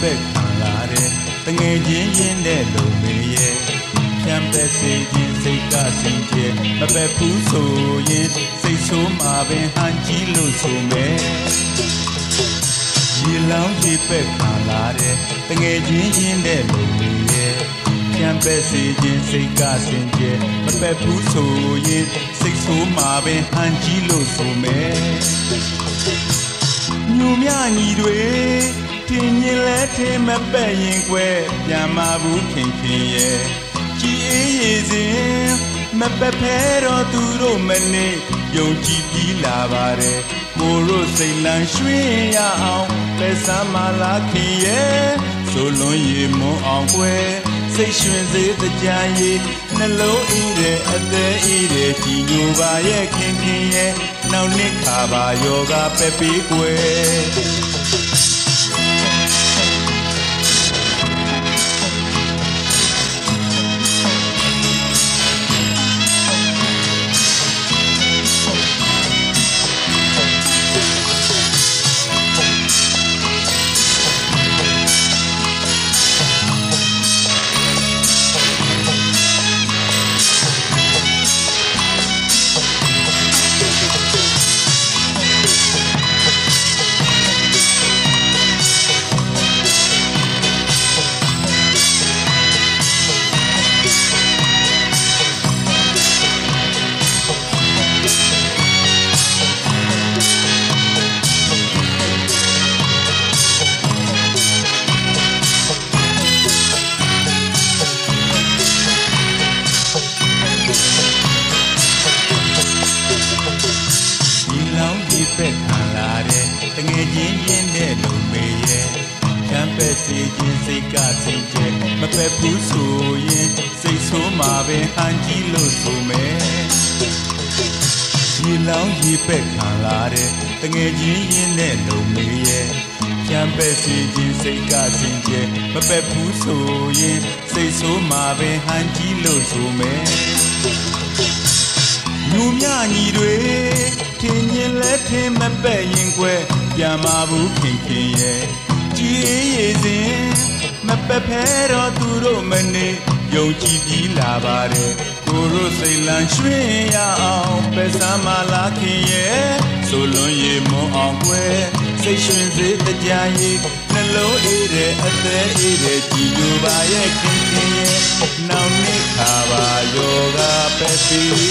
ပက်ခံလာတဲ့တငယ်ချင်းရင်းတဲ့လုံမေရဲ့ဖြံပက်စေခြင်းစိတ်ကစင်ကြယ်မပက်ဘူးဆိုရင်စိတ်ဆိုးမှာပင်ဟန်ကြီးလို့ဆိုမယ်ရေလောင်းရေပက်ခံလာတဲ့တငယ်ချင်းရင်းတဲ့လုံမေရဲ့ဖြံပက်စေခြင်းစိတ်ကစင်ကြယ်မပက်ဘူးဆိုရင်စိတ်ဆိုးမှာပင်ဟန်ကြီးလို့ဆိုမယ်ညူမြညီတွေ ထင်ရင်လဲထင်မပဲ့ရင်ကွယ်ပြန်မဘူးခင်ခင်ရဲ့ကြည်အေးရည်စဉ်မပက်ဖဲတော့သူတို့မနေယုံကြည်ပြီးလာပါတယ်ကိုတို့စိတ်လန်းရွှင်ရအောင်ပဲစမ်းမလာခင်ရဲ့ဆိုလွန်ရည်မွန်အောင်ကွယ်စိတ်ရွှင်စေတကြံရည်နှလုံးအေးတဲ့အသေးအေးတဲ့ကြည်ညိုပါရဲ့ခင်ခင်ရဲ့နောက်နှစ်ခါပါယောဂပဲ့ပေးကွယ် လောင်းဒီပက်ခံလာတဲ့တငယ်ချင်းရင်းတဲ့လူမေရဲ့ခံပက်စီခြင်းစိတ်ကစင်ကြယ်မပက်ဘူးဆိုရင်စိတ်ဆိုးမှာပင်ဟန်ကြီးလို့ဆိုမယ်ဒီလောင်းဒီပက်ခံလာတဲ့တငယ်ချင်းရင်းတဲ့လူမေရဲ့ခံပက်စီခြင်းစိတ်ကစင်ကြယ်မပက်ဘူးဆိုရင်စိတ်ဆိုးမှာပင်ဟန်ကြီးလို့ဆိုမယ်ညူမြညီတွေ ထင်ရင်လဲထင်မပဲ့ရင်ကွယ်ပြန်မဘူးခင်ခင်ရဲ့ကြည်အေးရည်စဉ်မပက်ဖဲတော့သူတို့မနေယုံကြည်ပြီးလာပါတယ်ကိုတို့စိတ်လန်းရွှင်ရအောင်ပဲစမ်းမလာခင်ရဲ့ဆိုလွန်ရည်မွန်အောင်ကွယ်စိတ်ရွှင်စေတကြံရည်နှလုံးအေးတဲ့အသေးအေးတဲ့ကြည်ညိုပါရဲ့ခင်ခင်ရဲ့နောက်နှစ်ခါပါယောဂပဲစီ